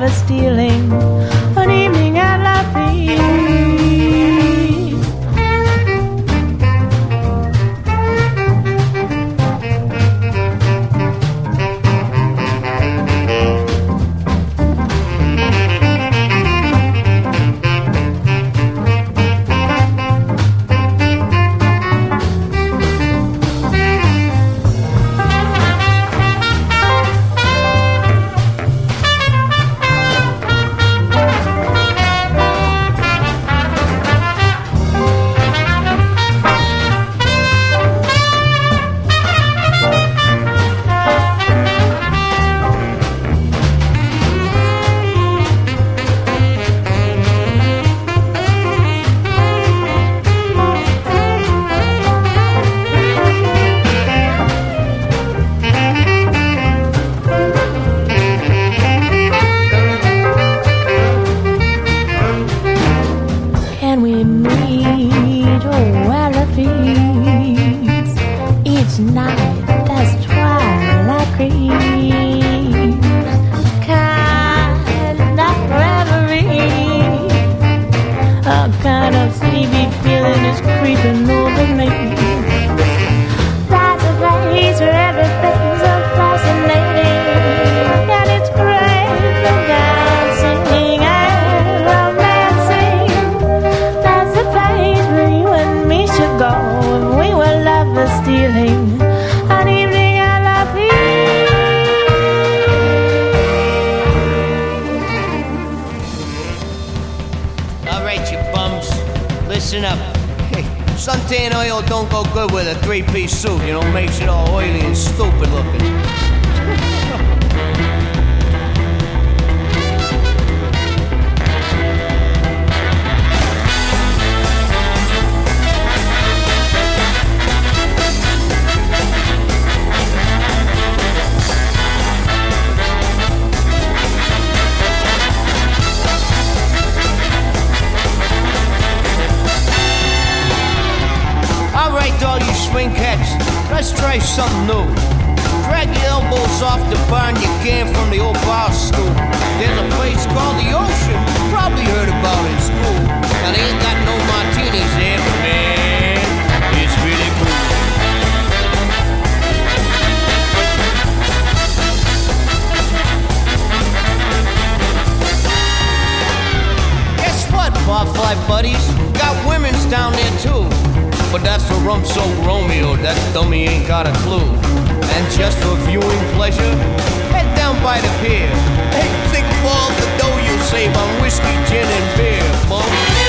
never stealing. Try something new. Drag your elbows off the bar and you can from the old bar stool. There's a place called the Ocean, probably heard about in school. Now they ain't got no martinis there, but man, it's really cool. Guess what, barfly buddies? Got women's down there too. But that's for rump soaked Romeo, that dummy ain't got a clue. And just for viewing pleasure, head down by the pier. Hey, think of all the dough you'll save on whiskey, gin, and beer, bum.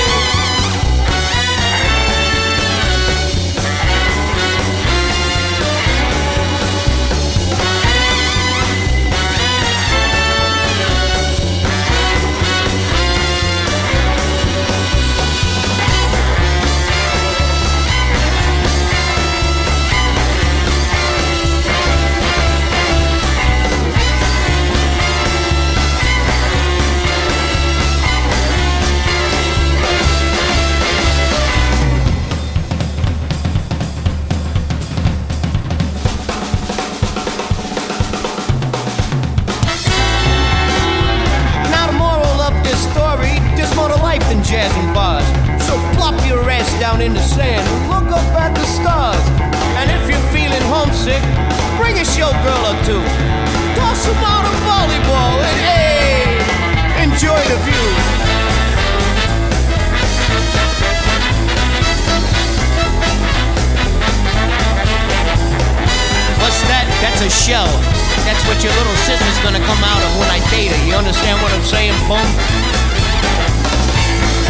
That's what your little sister's gonna come out of when I date her. You understand what I'm saying, bum?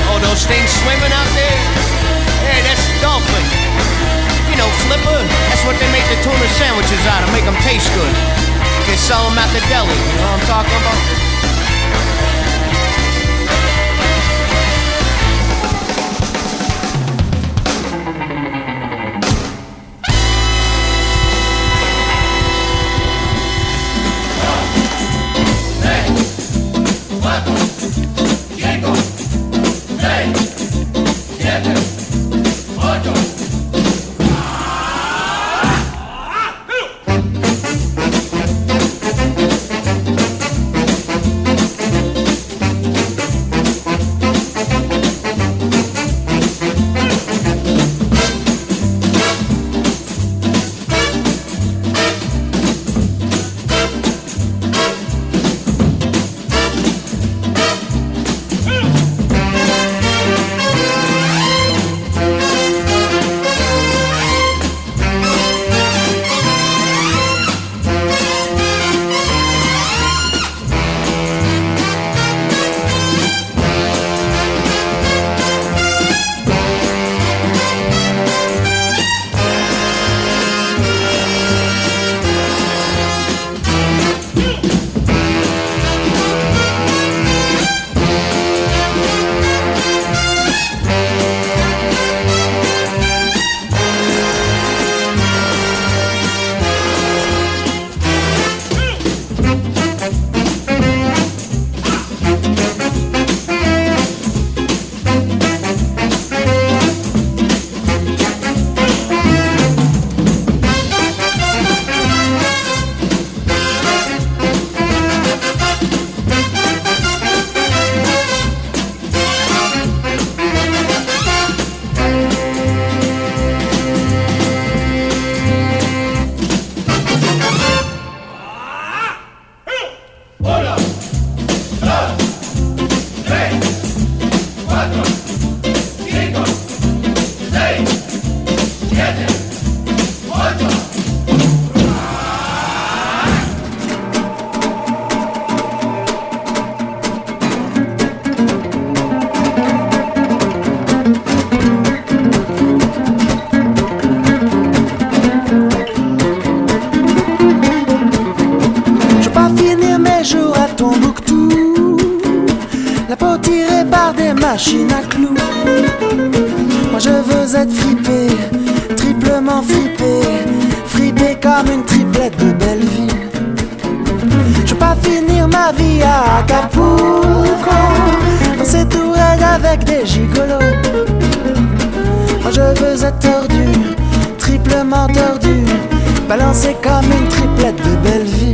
Oh, those things swimming out there? Hey, that's dolphin. You know, flipper. That's what they make the tuna sandwiches out of. Make them taste good. They sell them at the deli. You know what I'm talking about? machine à clous. Moi je veux être fripé, triplement fripé, fripé comme une triplette de belle vie. Je veux pas finir ma vie à Acapulco, dans ces tourelles avec des gigolos. Moi je veux être tordu, triplement tordu, balancé comme une triplette de belle vie.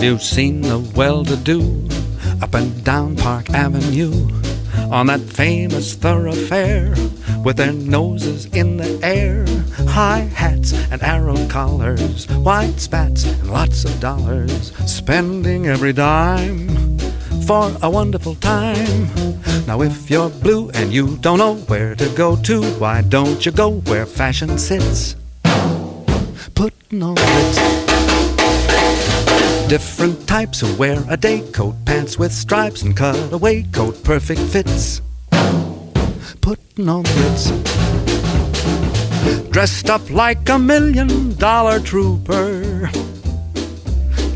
Have you seen the well-to-do up and down Park Avenue on that famous thoroughfare with their noses in the air, high hats and arrow collars, white spats and lots of dollars, spending every dime for a wonderful time. Now, if you're blue and you don't know where to go to, why don't you go where fashion sits? Putting on Ritz. Different types who wear a day coat, pants with stripes and cutaway coat, perfect fits. Putting on the Ritz. Dressed up like a million dollar trooper.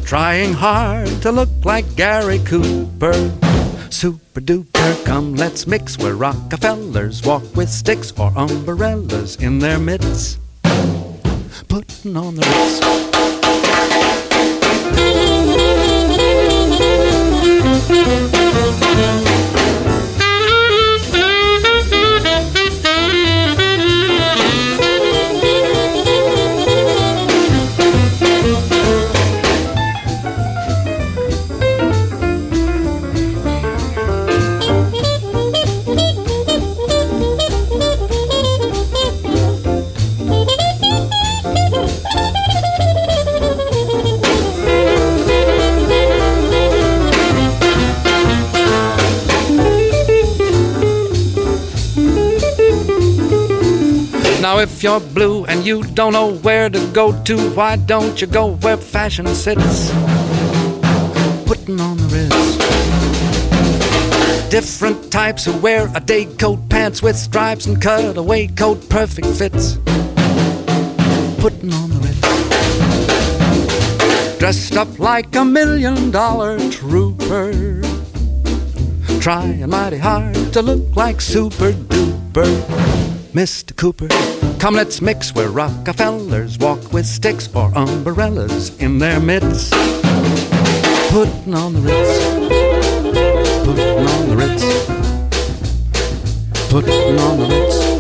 Trying hard to look like Gary Cooper. Super duper, come let's mix where Rockefellers walk with sticks or umbrellas in their midst. Putting on the Ritz. Now, if you're blue and you don't know where to go to, why don't you go where fashion sits? Putting on the Ritz. Different types who wear a day coat, pants with stripes and cutaway coat, perfect fits. Putting on the Ritz. Dressed up like a million dollar trooper. Trying mighty hard to look like super duper. Mr. Cooper, come let's mix where Rockefellers walk with sticks or umbrellas in their midst. Putting on the Ritz. Putting on the Ritz. Putting on the Ritz.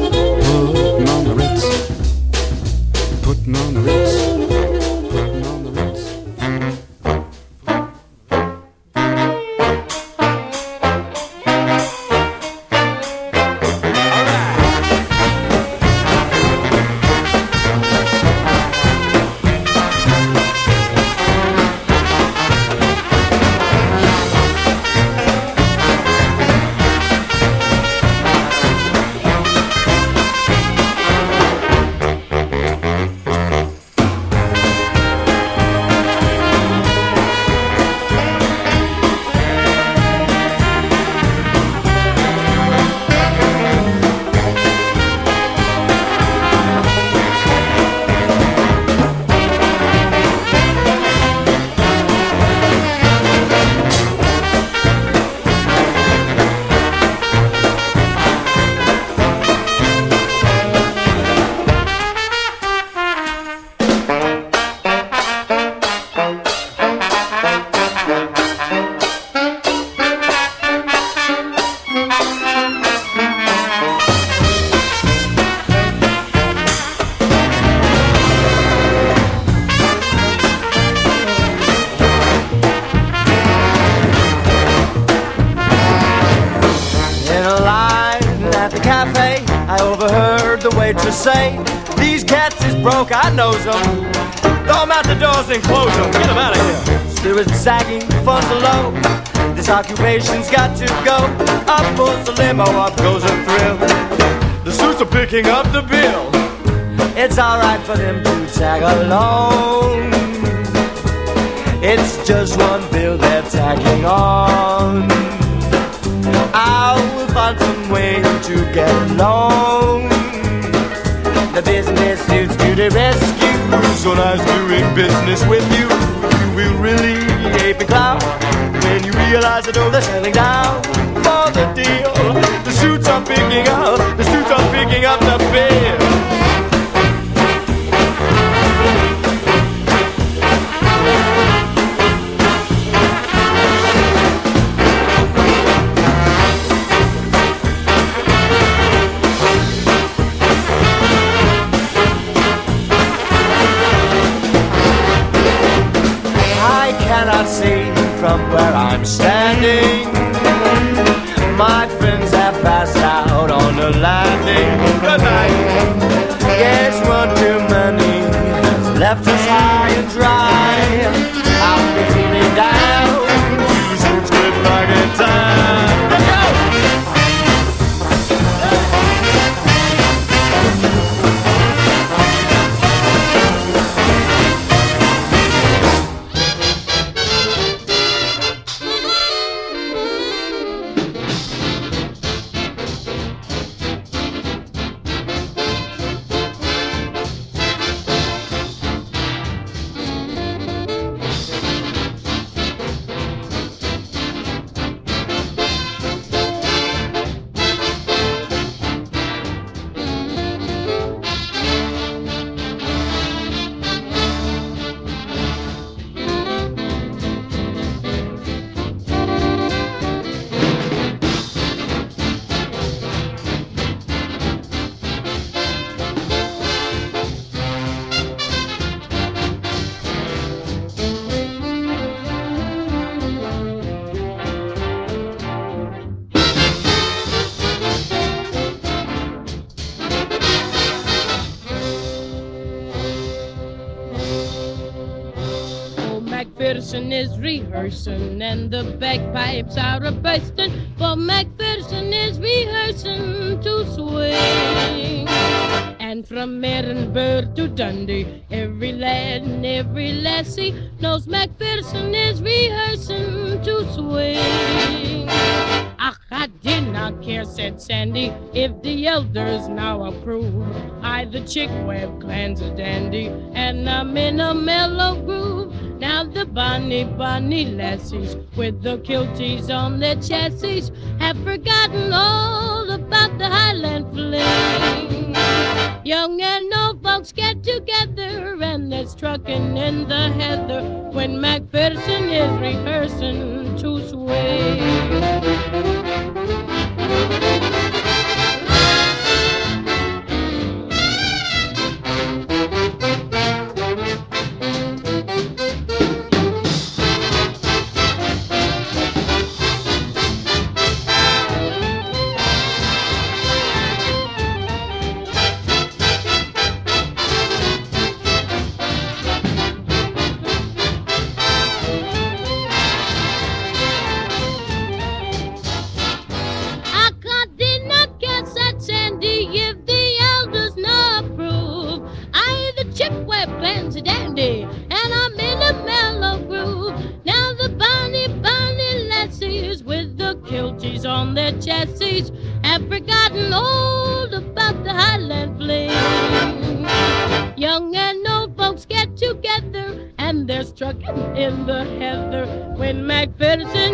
Say, These cats is broke, I knows them. Throw 'em out the doors and close them. Get 'em out of here. Spirits sagging, funds are low. This occupation's got to go. Up goes the limo, up goes the thrill. The suits are picking up the bill. It's alright for them to tag along. It's just one bill they're tagging on. I will find some way to get along. So nice doing business with you. You will really ape and clown when you realize that oh, they're selling down for the deal. The suits are picking up. The suits are picking up the bill. Standing. Macpherson is rehearsing and the bagpipes are a bursting. For Macpherson is rehearsing to swing. And from Edinburgh to Dundee, every lad and every lassie knows Macpherson is rehearsing to swing. Ach, I did not care, said Sandy, if the elders now approve. I, the Chick Webb clan's a dandy, and I'm in a mellow groove. Now the bonny, bonny lassies with the kilties on their chassis have forgotten all about the Highland fling. Young and old folks get together and they're trucking in the heather when Macpherson is chassis have forgotten all about the Highland fling. Young and old folks get together and they're struck in the heather when Macpherson is rehearsing